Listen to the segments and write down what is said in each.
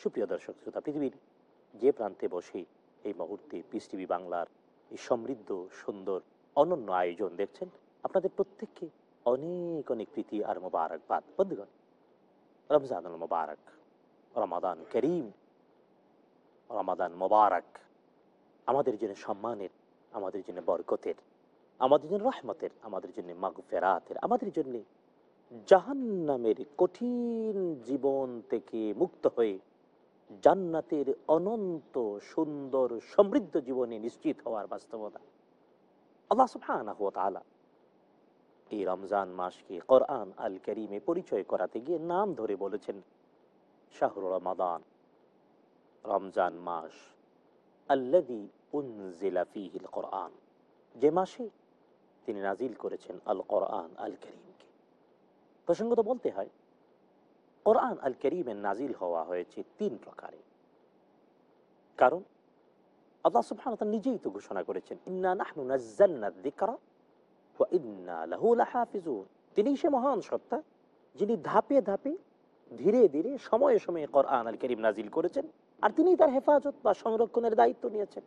সুপ্রিয় দর্শক, শ্রোতা, পৃথিবীর যে প্রান্তে বসে এই মুহূর্তে পিস টিভি বাংলার এই সমৃদ্ধ, সুন্দর, অনন্য আয়োজন দেখছেন আপনাদের প্রত্যেককে অনেক অনেক প্রীতি আর মোবারকবাদ। বন্ধুগণ, রমজানুল মোবারক, রমাদান করিম, রমাদান মোবারক, আমাদের জন্য সম্মানের, আমাদের জন্য বরকতের, আমাদের জন্য রহমতের, আমাদের জন্য মাগফেরাতের, আমাদের জন্য জাহান্নামের কঠিন জীবন থেকে মুক্ত হয়ে জান্নাতের অনন্ত সুন্দর সমৃদ্ধ জীবনে নিশ্চিত হওয়ার বাস্তবতা। আল্লাহ ওয়া তাআলা এই রমজান মাসকে কোরআন আল করিমে পরিচয় করাতে গিয়ে নাম ধরে বলেছেন, শাহরু রমাদান। রমজান মাস আল্লাদি কোরআন। যে মাসে তিনি নাজিল করেছেন আল কোরআন আল করিমকে। প্রসঙ্গত বলতে হয় কোরআন আল করিমের নাজিল হওয়া হয়েছে তিন প্রকারে কারণ আল্লাহ সুবহান নিজেই তো ঘোষণা করেছেন ইন্না নাহনু নাজ্জালনা ওয়া ইন্না লাহু লাহাফিজুন তিনি সে মহান সত্তা যিনি ধাপে ধাপে ধীরে ধীরে সময়ে সময়ে কোরআন আল করিম নাজিল করেছেন আর তিনি তার হেফাজত বা সংরক্ষণের দায়িত্ব নিয়েছেন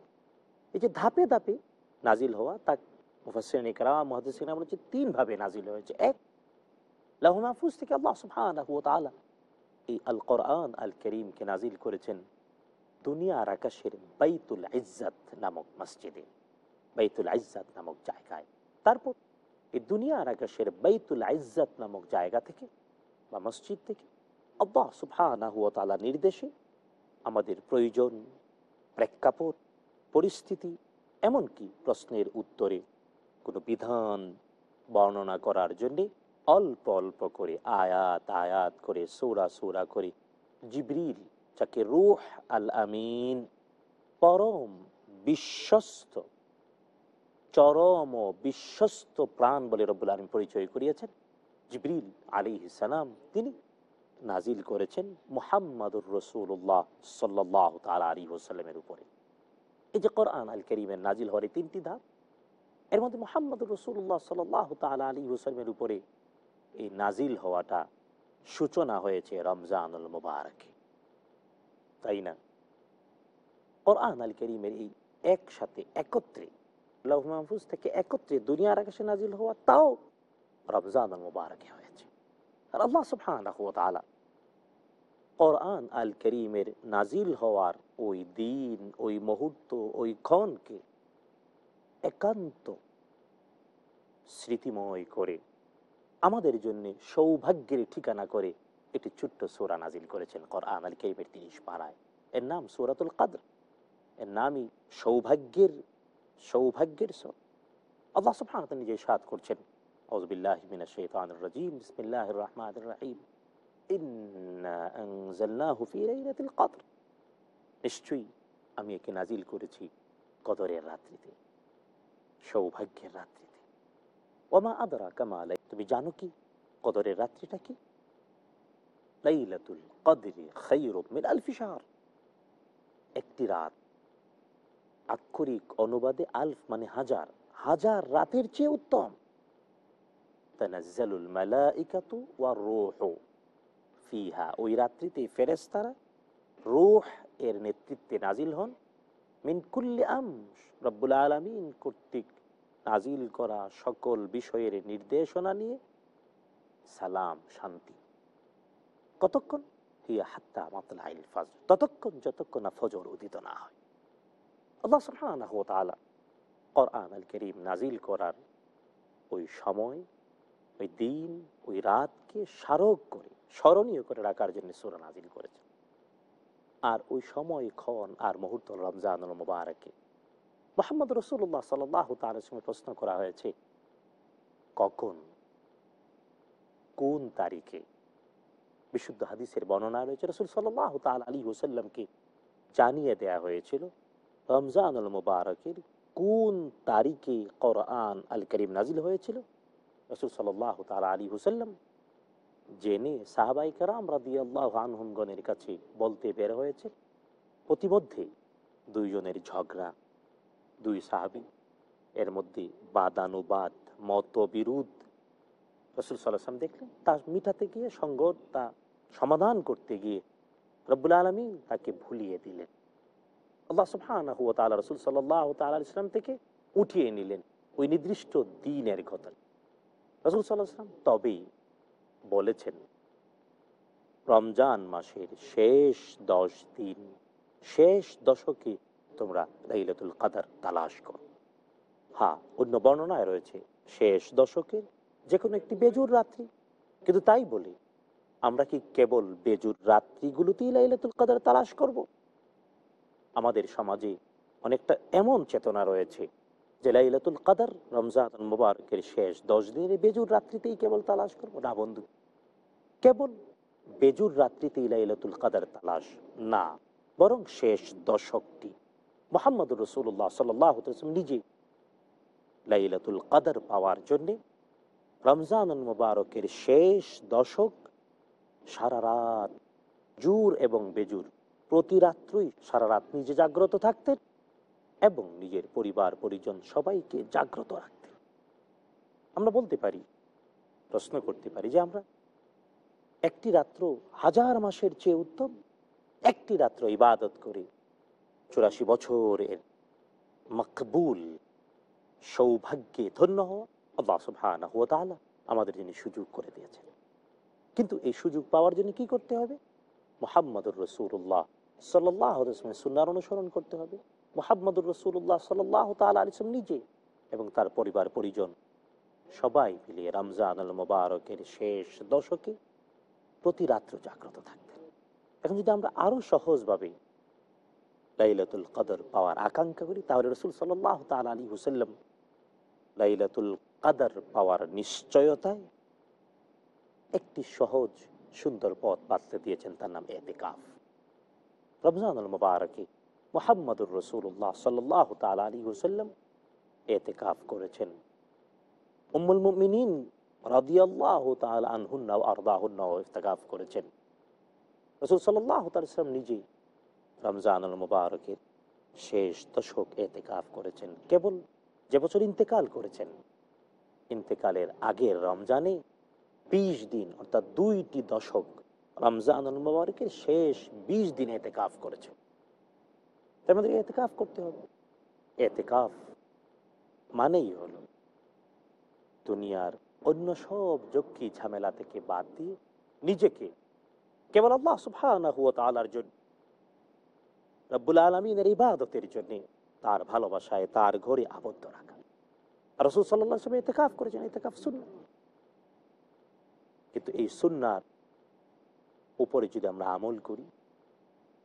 এই যে ধাপে ধাপে নাজিল হওয়া তা মুফাসসিরিন ইকরাম মুহাদ্দিসিন বলেছে তিন ভাবে নাজিল হয়েছে এক লাহু মাহফুজ থেকে আল্লাহ সুবহানাহু ওয়া তাআলা এই আল কোরআন আল করিমকে নাজিল করেছেন দুনিয়া আর আকাশের বাইতুল ইজ্জাত নামক মসজিদে, বাইতুল ইজ্জাত নামক জায়গায়। তারপর এই দুনিয়া আর আকাশের বাইতুল ইজ্জাত নামক জায়গা থেকে বা মসজিদ থেকে ওয়া তাআলা নির্দেশে আমাদের প্রয়োজন, প্রেক্ষাপট, পরিস্থিতি, এমনকি প্রশ্নের উত্তরে কোনো বিধান বর্ণনা করার জন্যে অল্প অল্প করে আয়াত আয়াত করে, সৌরা সৌরা করে জিবরিল, যাকে রুহ আল আমিন পরম বিশ্বস্ত, চরম ও বিশ্বস্ত প্রাণ বলে রব্বুল আলম পরিচয় করিয়েছেন জিবরিল আলী সালাম। তিনি নাজিল করেছেন মুহাম্মাদুর রসুল্লাহ সাল্লাহ তালা আলী ওসাল্লামের উপরে। এই যে কোরআন আল করিমের নাজিল হওয়ার তিনটি ধাপ, এর মধ্যে মোহাম্মদুর রসুল্লাহ সাল্লাহ তালা আলী ওসাল্লামের উপরে এই নাজিল হওয়াটা সূচনা হয়েছে রমজানুল মুবারকে। তাই না? কোরআন আল করিমের এই একসাথে একত্রে, লৌহ মাহফুজ থেকে একত্রে দুনিয়ার আকাশে নাজিল হওয়া, তাও রমজানুল মুবারকে হয়েছে। আর আল্লাহ সুবহানাহু ওয়া তাআলা কোরআন আল করিমের নাজিল হওয়ার ওই দিন, ওই মুহূর্ত, ওই ক্ষণকে একান্ত স্মৃতিময় করে আমাদের জন্য সৌভাগ্যের ঠিকানা করে একটি ছোট্ট সোরা নাজিল করেছেন কোরআন আল কেরিমের তিরিশ পাড়ায় এর নাম সোরাতুল কাদর। এর নামই সৌভাগ্যের সৌভাগ্যের সোর। আল্লাহ সুফান নিজে সাদ করছেন নিশ্চয়ই আমি একে নাজিল করেছি কদরের রাত্রিতে, সৌভাগ্যের রাত্রিতে। ওমা আদরা তুমি জানো কি? কদরের রাত্রিটা কি? লাইলাতুল কদরি মিন আলফি শাহর। একটি রাত, আক্ষরিক অনুবাদে আলফ মানে হাজার হাজার রাতের চেয়ে উত্তম। তানাজ্জালুল মালাইকাতু রূহু, ফিহা ওই রাত্রিতে ফেরেশতারা রূহ এর নেতৃত্বে নাজিল হন। মিন কুল্লি আমস রব্বুল আলামিন কর্তৃক নাজিল করা সকল বিষয়ের নির্দেশনা নিয়ে সালাম, শান্তি। কতক্ষণ? হিয়া হাত্তা মাতলাইল ফাজর। ততক্ষণ যতক্ষণ না ফজর উদিত না হয়। আল্লাহ তাআলা কোরআন আল কারীম নাজিল করার ওই সময়, ওই দিন, ওই রাতকে স্মারক করে, স্মরণীয় করে রাখার জন্য সুরা নাজিল করেছে। আর ওই সময় ক্ষণ আর মুহূর্ত রমজানুল মুবারকে মোহাম্মদ রসুল্লাহ সাল্লাহ তার সঙ্গে প্রশ্ন করা হয়েছে, কখন? কোন তারিখে? বিশুদ্ধ হাদিসের বর্ণনা রয়েছে, রসুল সাল্লাহ তাল আলী হুসাল্লামকে জানিয়ে দেয়া হয়েছিল, রমজানুল মুবারকের কোন তারিখে কোরআন আল করিম নাজিল হয়েছিল? রসুল সাল্লাহ তাল আলী হুসাল্লাম জেনে সাহাবাই কারাম রাদি আনহুমগণের কাছে বলতে বের হয়েছে, প্রতিমধ্যে দুইজনের ঝগড়া দুই সাহাবি, এর মধ্যে বাদানুবাদ, মতবিরোধ। রসুল সাল্লাম দেখলেন তা মিটাতে গিয়ে সঙ্গত তা সমাধান করতে গিয়ে রব্বুল আলমী তাকে ভুলিয়ে দিলেন। আল্লাহ সুবহান রসুল সাল্লাহ তাল ইসলাম থেকে উঠিয়ে নিলেন ওই নির্দিষ্ট দিনের ঘটনা। রসুল সাল্লাহাম তবেই বলেছেন, রমজান মাসের শেষ দশ দিন, শেষ দশকে তোমরা লাইলাতুল কাদার তালাশ করো। হ্যাঁ অন্য বর্ণনায় রয়েছে, শেষ দশকের যে কোনো একটি বেজুর রাত্রি। কিন্তু তাই বলি, আমরা কি কেবল বেজুর রাত্রিগুলোতেই লাইলাতুল কাদার তালাশ করব? আমাদের সমাজে অনেকটা এমন চেতনা রয়েছে যে লাইলাতুল কাদার রমজান মুবারকের শেষ দশ দিনের বেজুর রাত্রিতেই কেবল তালাশ করব। না বন্ধু, কেবল বেজুর রাত্রিতেই লাইলাতুল কাদার তালাশ না, বরং শেষ দশকটি। মোহাম্মদ রসুল্লাহ সাল্লাম নিজে লাইলাতুল কাদার পাওয়ার জন্যে রমজান মুবারকের শেষ দশক সারা রাত জুর এবং বেজুর প্রতি রাত্রই সারা রাত নিজে জাগ্রত থাকতেন এবং নিজের পরিবার, পরিজন সবাইকে জাগ্রত রাখতেন। আমরা বলতে পারি, প্রশ্ন করতে পারি যে আমরা একটি রাত্র হাজার মাসের চেয়ে উত্তম, একটি রাত্র ইবাদত করে চুরাশি বছরের মকবুল সৌভাগ্যে ধন্য হওয়া আমাদের জন্য সুযোগ করে দিয়েছেন। কিন্তু এই সুযোগ পাওয়ার জন্য কি করতে হবে? মোহাম্মদুর রসুল্লাহ সাল্লাহ সুনার অনুসরণ করতে হবে। মোহাম্মদুর রসুল্লাহ সাল্লাহ তাল আলিসম নিজে এবং তার পরিবার, পরিজন সবাই মিলিয়ে রমজান আল মোবারকের শেষ দশকে প্রতি রাত্র জাগ্রত থাকতেন। এখন যদি আমরা আরও সহজভাবে লাইলাতুল কদর পাওয়ার আকাঙ্ক্ষা করি, তাহলে রসুল সাল্লাহ তাল আলী হুসাল্লাম লাইলাতুল কাদার পাওয়ার নিশ্চয়তায় একটি সহজ, সুন্দর পথ বাঁচতে দিয়েছেন তার নাম এতেকাফ। রমজানুল মুবারকে মোহাম্মদুর রসুল্লাহ সাল্লাহ তাল আলী হুসাল্লাম এতেকাফ করেছেন। উম্মুল মুমিনিন রাদিয়াল্লাহ তাল আনহুন্না আরদাহুন্না ইফতেকাফ করেছেন। রসুল সাল্লাহ তালাম নিজেই রমজানুল মুবারকের শেষ দশক এতেকাফ করেছেন। কেবল যে বছর ইন্তেকাল করেছেন, ইন্তেকালের আগের রমজানে বিশ দিন, অর্থাৎ দুইটি দশক রমজানুল মুবারকের শেষ বিশ দিন এতেকাফ করেছে আমাদের এতেকাফ করতে হবে। এতেকাফ মানেই হলো দুনিয়ার অন্য সব যক্ষী ঝামেলা থেকে বাদ দিয়ে নিজেকে কেবল আল্লাহ সুবহানাহু ওয়া তাআলার জন্য রব্বুল আলমিনের ইবাদতের জন্য তার ভালোবাসায় তার ঘরে আবদ্ধ রাখা। রসুল সাল্লাহ এতেকাফ করেছেন এতেকাফ সুন্না কিন্তু এই সুন্নার উপরে যদি আমরা আমল করি,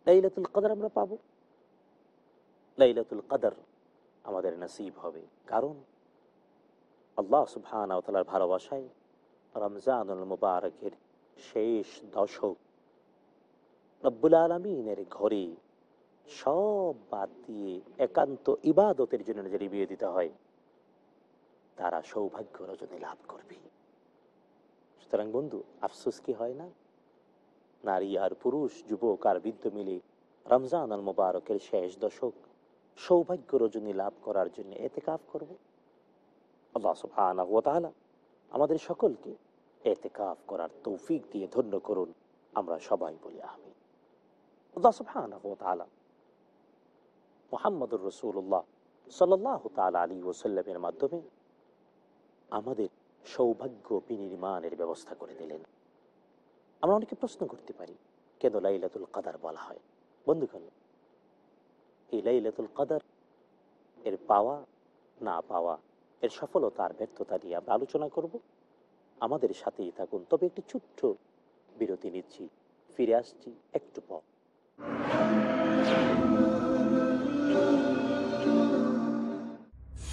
লাইলাতুল কাদার আমরা পাবো। লাইলাতুল কাদার আমাদের নসিব হবে। কারণ আল্লাহ সুবহানার ভালোবাসায় রমজানুল মুবারকের শেষ দশক রব্বুল আলমিনের ঘরে সব বাদ দিয়ে একান্ত ইবাদতের জন্য যে বিয়ে দিতে হয়। তারা সৌভাগ্য রজনী লাভ করবে। সুতরাং বন্ধু, আফসোস কি হয় না? নারী আর পুরুষ, যুবক আর বৃদ্ধ মিলে রমজান আল মুবারকের শেষ দশক সৌভাগ্য রজনী লাভ করার জন্য এতে কাফ করব আমাদের সকলকে এতে কাফ করার তৌফিক দিয়ে ধন্য করুন। আমরা সবাই বলি আমি আল্লাহ তাআলা মোহাম্মদুর রসুল্লাহ সাল্লাহ তাল আলী ওসাল্লামের মাধ্যমে আমাদের সৌভাগ্য বিনির্মাণের ব্যবস্থা করে দিলেন। আমরা অনেকে প্রশ্ন করতে পারি, কেন লাইলাতুল কাদার বলা হয়? বন্ধুগণ, এই লাইলাতুল কাদার এর পাওয়া না পাওয়া, এর সফলতা আর ব্যর্থতা নিয়ে আমরা আলোচনা করব। আমাদের সাথেই থাকুন, তবে একটি ছোট্ট বিরতি নিচ্ছি, ফিরে আসছি একটু পর।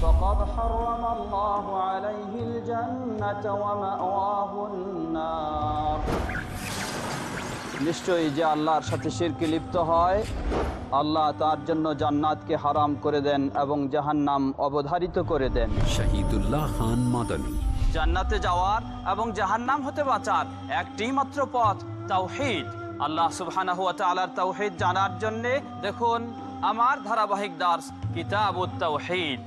فقد حرم الله عليه الجنة ومأواه النار নিশ্চয়ই যে আল্লাহর সাথে শিরকে লিপ্ত হয় আল্লাহ তার জন্য জান্নাতকে হারাম করে দেন এবং জাহান্নাম অবধারিত করে দেন শহীদুল্লাহ খান মাদানী জান্নাতে যাওয়ার এবং জাহান্নাম হতে বাঁচার একটি মাত্র পথ তাওহীদ আল্লাহ সুবহানাহু ওয়া তাআলার তাওহীদ জানার জন্য দেখুন আমার ধারাবাহিক দাস কিতাবুত তাওহীদ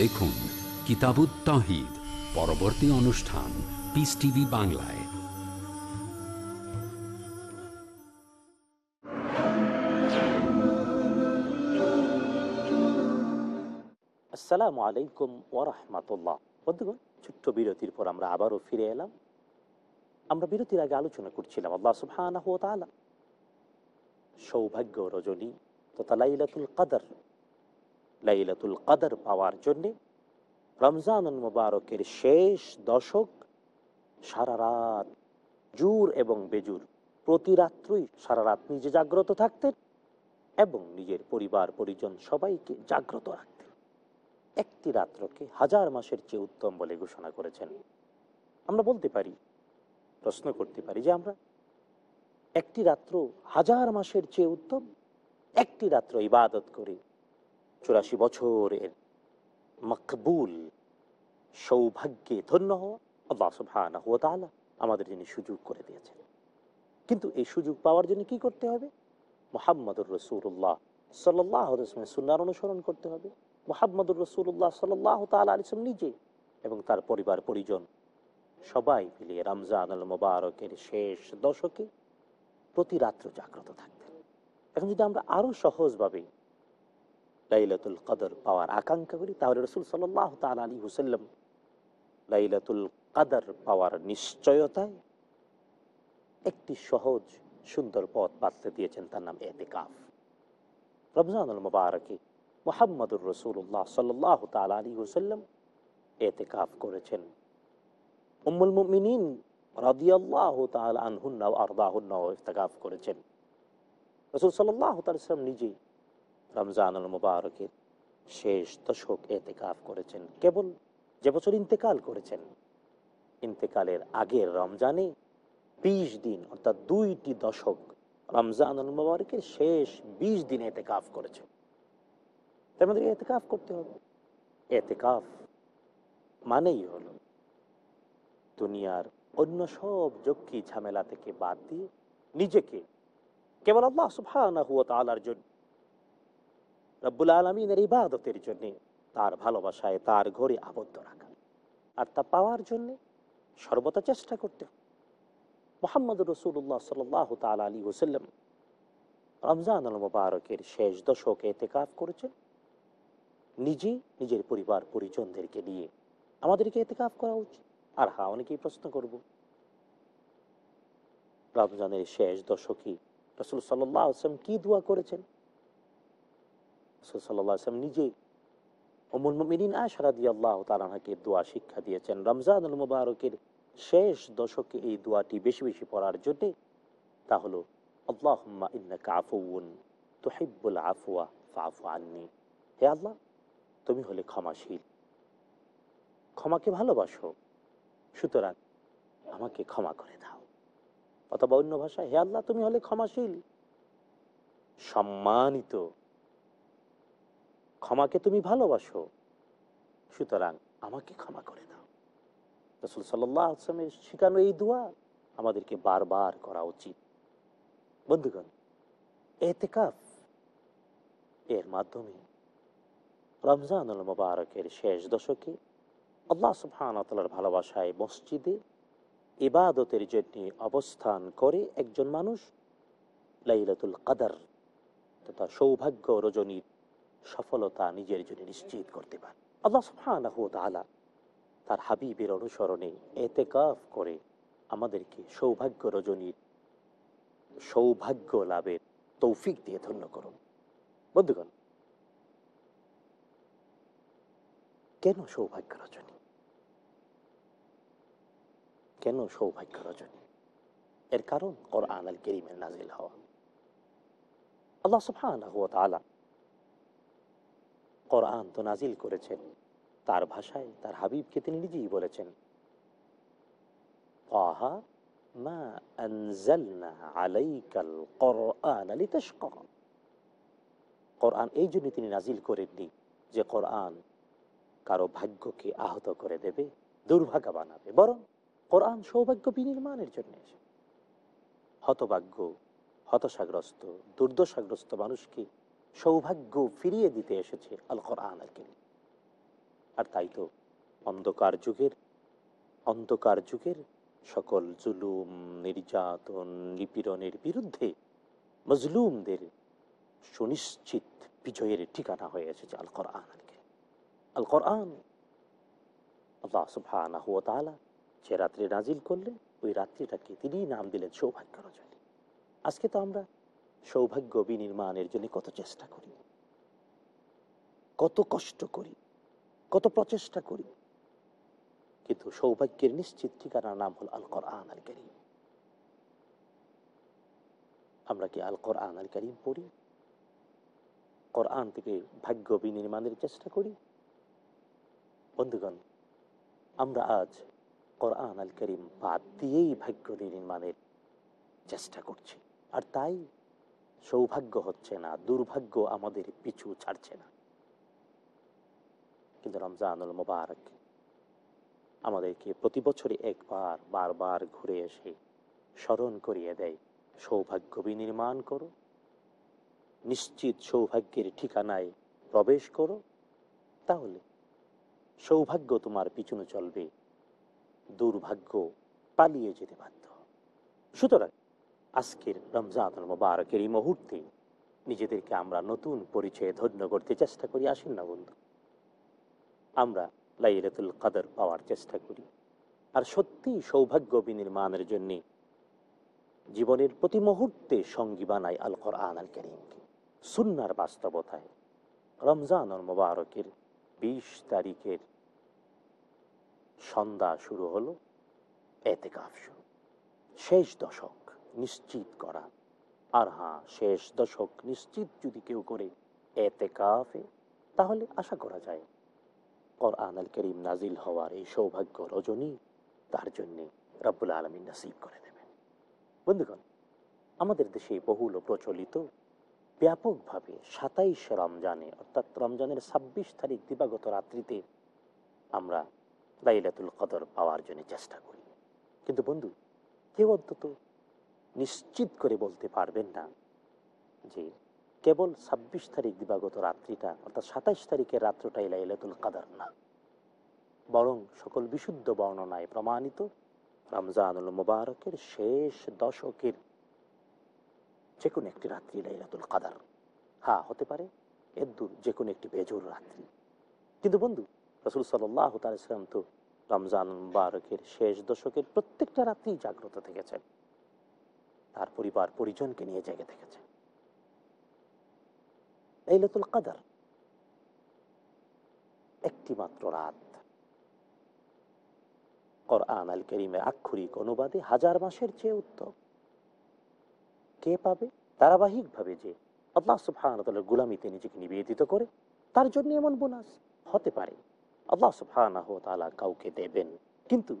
দেখুন কিতাবুত তহিদ পরবর্তী অনুষ্ঠান পিস টিভি বাংলায়। আসসালামু আলাইকুম ওরহমতুল্লাহ বন্ধুগণ ছোট্ট বিরতির পর আমরা আবারও ফিরে এলাম। আমরা বিরতির আগে আলোচনা করছিলাম, আল্লাহ সুবহানাহু তাআলা। সৌভাগ্য রজনী তথা লাইলাতুল কদর। লাইলাতুল কদর পাওয়ার জন্যে রমজানুল মুবারকের শেষ দশক সারা রাত জুর এবং বেজুর, প্রতি রাত্রই সারা রাত নিজে জাগ্রত থাকতেন এবং নিজের পরিবার, পরিজন সবাইকে জাগ্রত রাখতেন। একটি রাত্রকে হাজার মাসের চেয়ে উত্তম বলে ঘোষণা করেছেন। আমরা বলতে পারি প্রশ্ন করতে পারি যে আমরা একটি রাত্র হাজার মাসের চেয়ে উত্তম একটি রাত্র ইবাদত করে। চুরাশি বছরের মকবুল সৌভাগ্যে ধন্য হওয়া আমাদের যিনি সুযোগ করে দিয়েছেন। কিন্তু এই সুযোগ পাওয়ার জন্য কি করতে হবে? মোহাম্মদুর রসুল্লাহ সাল্লাহ সুনার অনুসরণ করতে হবে। মোহাম্মদুর রসুল্লাহ সাল্লাহ তাল আলিসম নিজে এবং তার পরিবার পরিজন সবাই মিলিয়ে রমজান আল মোবারকের শেষ দশকে প্রতি রাত্র জাগ্রত থাকতেন। এখন যদি আমরা আরও সহজভাবে লাইলাতুল কদর পাওয়ার আকাঙ্ক্ষা করি, তাহলে রসুল সাল্লাহ তাল আলী হুসাল্লাম লাইলাতুল কাদর পাওয়ার নিশ্চয়তায় একটি সহজ, সুন্দর পথ বাতলে দিয়েছেন তার নাম এতেকাফ। রমজানুল মুবারকে মোহাম্মদুর রসুল্লাহ সাল্লাহ তাল আলী হুসাল্লাম এতেকাফ করেছেন। উম্মুল ইফতেকাফ করেছেন। রসুল সাল্লাহ তালাম নিজেই রমজানুল মুবারকের শেষ দশক এতেকাফ করেছেন। কেবল যে বছর ইন্তেকাল করেছেন, ইন্তেকালের আগের রমজানে বিশ দিন অর্থাৎ দুইটি দশক রমজানুল মুবারকের শেষ বিশ দিন এতেকাফ করেছে তার মধ্যে এতেকাফ করতে হবে। এতেকাফ মানেই হলো দুনিয়ার অন্য সব যক্ষী ঝামেলা থেকে বাদ দিয়ে নিজেকে কেবল আল্লাহ ওয়া তাআলার জন্য, রব্বুল আলমিনের ইবাদতের জন্য তার ভালোবাসায় তার ঘরে আবদ্ধ রাখা আর তা পাওয়ার জন্যে সর্বদা চেষ্টা করতে মোহাম্মদ রসুল্লাহ সাল্লাহ তাল আলী ওসাল্লাম রমজান আল মুবারকের শেষ দশকে এতেকাফ করেছেন। নিজে নিজের পরিবার পরিজনদেরকে নিয়ে আমাদেরকে এতেকাফ করা উচিত। আর হ্যাঁ অনেকেই প্রশ্ন করব? রমজানের শেষ দশকে রসুল সাল্লাহ আসলাম কি দোয়া করেছেন? অমুল মিনিন আল্লাহ দোয়া শিক্ষা দিয়েছেন। মুবারকের শেষ দশকে এই দোয়াটি বেশি বেশি পড়ার জন্যে তা হলো আননি। হে আল্লাহ, তুমি হলে ক্ষমাশীল। ক্ষমাকে ভালোবাসো। সুতরাং আমাকে ক্ষমা করে দাও। অথবা অন্য ভাষায়, হে আল্লাহ, তুমি হলে ক্ষমাশীল। সম্মানিত। ক্ষমাকে তুমি ভালোবাসো। সুতরাং আমাকে ক্ষমা করে দাও। রসুল সাল্লামের শিখানো এই দোয়া আমাদেরকে বারবার করা উচিত। বন্ধুগণ, এতেকাফ এর মাধ্যমে রমজানুল মোবারকের শেষ দশকে আল্লাহ সুবহানতালার ভালোবাসায় মসজিদে ইবাদতের জন্য অবস্থান করে একজন মানুষ লাইলাতুল কাদার। তথা সৌভাগ্য রজনীর সফলতা নিজের জন্য নিশ্চিত করতে পারে। আল্লাহ সুবহানাহ তার হাবিবের অনুসরণে এতেকাফ করে আমাদেরকে সৌভাগ্য রজনীর সৌভাগ্য লাভের তৌফিক দিয়ে ধন্য করুন। বন্ধুগণ, কেন সৌভাগ্য রজনী? কেন সৌভাগ্য রজনী এর কারণ কোরআন আল কেরিমের নাজিল হওয়া। আল্লাহ তাআলা কোরআন তো নাজিল করেছেন। তার ভাষায় তার হাবিবকে তিনি নিজেই বলেছেন। কোরআন এই জন্য তিনি নাজিল করেননি যে কোরআন কারও ভাগ্যকে আহত করে দেবে, দুর্ভাগা বানাবে। বরং কোরআন সৌভাগ্য বিনির্মাণের জন্য হতভাগ্য, হতাশাগ্রস্ত, দুর্দশাগ্রস্ত মানুষকে সৌভাগ্য ফিরিয়ে দিতে এসেছে আল কোরআন আল কিরিম আর তাই তো অন্ধকার যুগের অন্ধকার যুগের সকল জুলুম, নির্যাতন, নিপীড়নের বিরুদ্ধে মজলুমদের সুনিশ্চিত বিজয়ের ঠিকানা হয়ে এসেছে আল কোরআন আল কোরআন আল্লাহ যে রাত্রে নাজিল করলেন, ওই রাত্রিটাকে তিনি নাম দিলেন সৌভাগ্য রজনী আজকে তো আমরা সৌভাগ্য বিনির্মাণের জন্য কত চেষ্টা করি, কত কষ্ট করি, কত প্রচেষ্টা করি। কিন্তু সৌভাগ্যের নিশ্চিত ঠিকানার নাম হল আল কোরআন আল করিম আমরা কি আল কোরআন আল করিম পড়ি? কোরআন থেকে ভাগ্য বিনির্মাণের চেষ্টা করি? বন্ধুগণ, আমরা আজ কোরআন আল করিম বাদ দিয়েই ভাগ্য নির্মাণের চেষ্টা করছি আর তাই সৌভাগ্য হচ্ছে না দুর্ভাগ্য আমাদের পিছু ছাড়ছে না কিন্তু রমজানুল মোবারক আমাদেরকে প্রতি বছরে একবার বারবার ঘুরে এসে স্মরণ করিয়ে দেয় সৌভাগ্য বিনির্মাণ করো নিশ্চিত সৌভাগ্যের ঠিকানায় প্রবেশ করো তাহলে সৌভাগ্য তোমার পিছনে চলবে দুর্ভাগ্য পালিয়ে যেতে বাধ্য। সুতরাং আজকের রমজান মোবারকের এই মুহূর্তে নিজেদেরকে আমরা নতুন পরিচয়ে ধন্য করতে চেষ্টা করি, আসেন না বন্ধু? আমরা লাইলাতুল কাদর পাওয়ার চেষ্টা করি। আর সত্যি সৌভাগ্য বিনির্মাণের জন্য জীবনের প্রতি মুহূর্তে সঙ্গী বানাই আল কোরআন করিমকে সুন্নার বাস্তবতায় রমজান মোবারকের বিশ তারিখের সন্ধ্যা শুরু হলো, এতেকাফ শুরু। শেষ দশক নিশ্চিত করা। আর হ্যাঁ শেষ দশক নিশ্চিত যদি কেউ করে এতে কাফে তাহলে আশা করা যায়। কোরআন আল করিম নাজিল হওয়ার এই সৌভাগ্য রজনী তার জন্যে রব্বুল আলমিন নাসিব করে দেবেন। বন্ধুগণ, আমাদের দেশে বহুল প্রচলিত ব্যাপকভাবে সাতাইশ রমজানে, অর্থাৎ রমজানের ছাব্বিশ তারিখ দিবাগত রাত্রিতে আমরা লাইলাতুল কদর পাওয়ার জন্য চেষ্টা করি। কিন্তু বন্ধু, কেউ অন্তত নিশ্চিত করে বলতে পারবেন না যে কেবল ছাব্বিশ তারিখ দিবাগত রাত্রিটা, অর্থাৎ সাতাইশ তারিখের রাত্রটাই লাইলাতুল কাদার না। বরং সকল বিশুদ্ধ বর্ণনায় প্রমাণিত রমজানুল মুবারকের শেষ দশকের যে কোনো একটি রাত্রি লাইলাতুল কাদার। হ্যাঁ হতে পারে, এর দূর যে কোনো একটি বেজোর রাত্রি। কিন্তু বন্ধু রসুল সাল্লাহ তালাম তো রমজান মুবারকের শেষ দশকের প্রত্যেকটা রাত্রি জাগ্রত থেকেছেন। তার পরিবার, পরিজনকে নিয়ে জেগে থেকেছে লাইলাতুল কাদার একটি মাত্র রাত। কোরআন আল আক্ষরিক অনুবাদে হাজার মাসের চেয়ে উত্তম। কে পাবে? ধারাবাহিকভাবে যে আল্লাহ সুফানের গুলামিতে নিজেকে নিবেদিত করে, তার জন্য এমন বোনাস হতে পারে। আল্লাহ সুফানাহ তালা কাউকে দেবেন, কিন্তু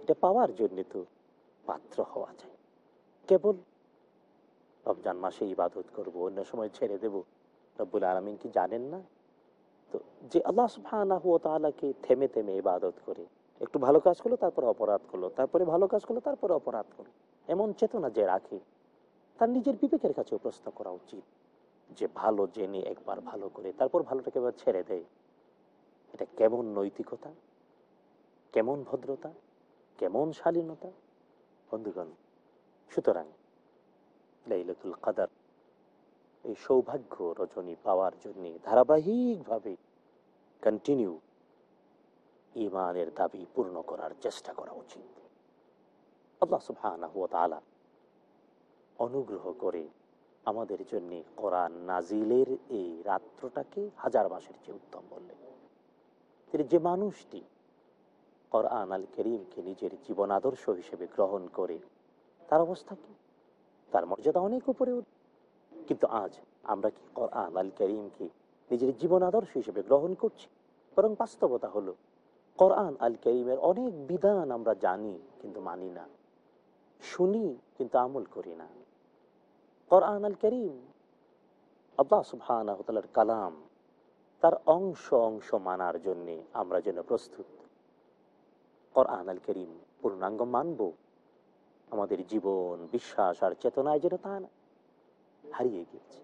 এটা পাওয়ার জন্য তো পাত্র হওয়া যায়। কেবল রমজান মাসে ইবাদত করব, অন্য সময় ছেড়ে দেব। রব্বুল আলমিন কি জানেন না? তো যে আল্লাহ সুফানাহ তালাকে থেমে থেমে ইবাদত করে, একটু ভালো কাজ করল, তারপরে অপরাধ করল, তারপরে ভালো কাজ করল, তারপরে অপরাধ করল। এমন চেতনা যে রাখে, তার নিজের বিবেকের কাছেও প্রশ্ন করা উচিত। যে ভালো জেনে একবার ভালো করে, তারপর ভালোটাকে এবার ছেড়ে দেয়। এটা কেমন নৈতিকতা? কেমন ভদ্রতা? কেমন শালীনতা? বন্ধুগণ, সুতরাং লাইলাতুল কাদার এই সৌভাগ্য রজনী পাওয়ার জন্য ধারাবাহিকভাবে কন্টিনিউ ইমানের দাবি পূর্ণ করার চেষ্টা করা উচিত। অনুগ্রহ করে আমাদের জন্য কোরআন নাজিলের এই রাত্রটাকে হাজার মাসের চেয়ে উত্তম বললেন। তিনি যে মানুষটি কোরআন আল করিমকে নিজের জীবন আদর্শ হিসেবে গ্রহণ করে, তার অবস্থা কি? তার মর্যাদা অনেক উপরে উঠ, কিন্তু আজ আমরা কি কোরআন আল করিমকে নিজের জীবন আদর্শ হিসেবে গ্রহণ করছি? বরং বাস্তবতা হলো, কোরআন আল করিমের অনেক বিধান আমরা জানি কিন্তু মানি না, শুনি কিন্তু আমল করি না। কোরআন আল করিম আল্লাহ সুবহানাহু তাআলার কালাম তার অংশ অংশ মানার জন্য আমরা যেন প্রস্তুত। কোরআন আল করিম পূর্ণাঙ্গ মানব। আমাদের জীবন, বিশ্বাস আর চেতনায় যেন তা না হারিয়ে গিয়েছে।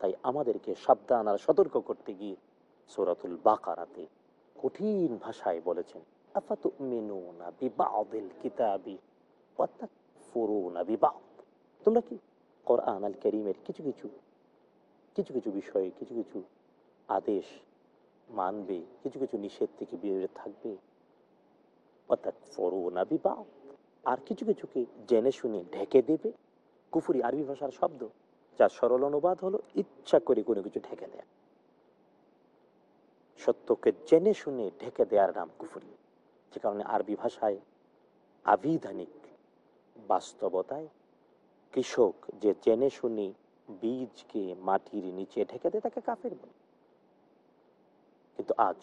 তাই আমাদেরকে সাবধান আর সতর্ক করতে গিয়ে সূরাতুল বাকারাতে কঠিন ভাষায় বলেছেন, আফাতুমিনুনা বিবাদিল কিতাবি বিবাদ? তোমরা কি কোরআন আল করিমের কিছু কিছু কিছু কিছু বিষয়ে কিছু কিছু আদেশ মানবে, কিছু কিছু নিষেধ থেকে বিরত থাকবে। অর্থাৎ ফরুনা বিবাহ। আর কিছু কিছুকে জেনে শুনে ঢেকে দেবে। কুফুরি আরবি ভাষার শব্দ, যার সরল অনুবাদ হলো ইচ্ছা করে কোনো কিছু ঢেকে দেয়া। সত্যকে জেনে শুনে ঢেকে দেওয়ার নাম কুফুরি। যে কারণে আরবি ভাষায় আবিধানিক বাস্তবতায় কৃষক যে জেনে শুনি বীজকে মাটির নিচে ঢেকে দেয় তাকে কাফের বলে। কিন্তু আজ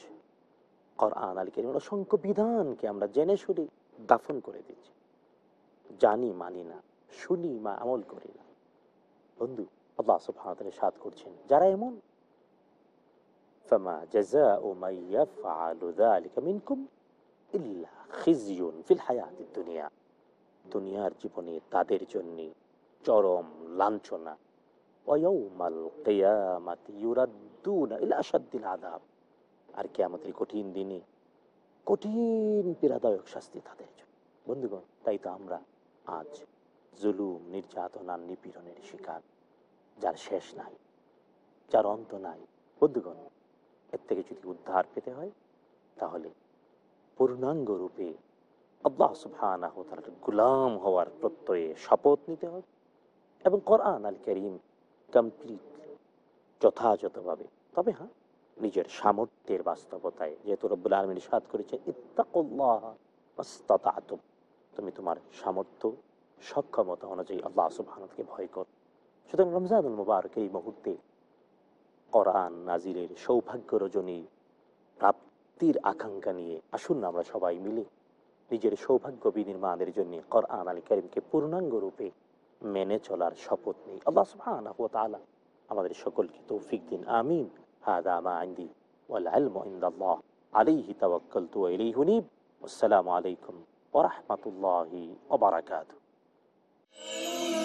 কোরআন আল কেরিমের অসংখ্য বিধানকে আমরা জেনে শুনি দাফন করে দিচ্ছি জানি, মানি না, শুনি, মা, আমল করি না। বন্ধু, আল্লাহ সাথ করছেন, যারা এমন। দুনিয়ার জীবনে তাদের জন্য চরম লাঞ্ছনা ওয়াউমাল কিয়ামাতি আর কিয়ামতের কঠিন দিনে কঠিন পীড়াদায়ক শাস্তি তাদের জন্য। বন্ধুগণ, তাই তো আমরা আজ জুলুম, নির্যাতন আর নিপীড়নের শিকার, যার শেষ নাই, যার অন্ত নাই। বন্ধুগণ, এর থেকে যদি উদ্ধার পেতে হয়, তাহলে পূর্ণাঙ্গ রূপে আল্লাহ ওয়া তাআলার হওয়ার প্রত্যয়ে শপথ নিতে হবে এবং কোরআন আল করিম কমপ্লিট যথাযথভাবে। তবে হ্যাঁ নিজের সামর্থ্যের বাস্তবতায়, যেহেতু রব্বুল আলমিন সাদ করেছে তুমি তোমার সামর্থ্য, সক্ষমতা অনুযায়ী আল্লাহ সুবহানাকে ভয় কর। সুতরাং রমজানুল মুবারক এই মুহূর্তে কোরআন নাজিরের সৌভাগ্য রজনী প্রাপ্তির আকাঙ্ক্ষা নিয়ে আসুন আমরা সবাই মিলে। নিজের সৌভাগ্য বিনির্মাণের জন্য কোরআন আলী করিমকে পূর্ণাঙ্গ রূপে মেনে চলার শপথ নেই। আল্লাহ আমাদের সকলকে তৌফিক দিন। আমিন। আসসালামু আলাইকুম ওয়া রাহমাতুল্লাহি ওয়া বারাকাতুহু।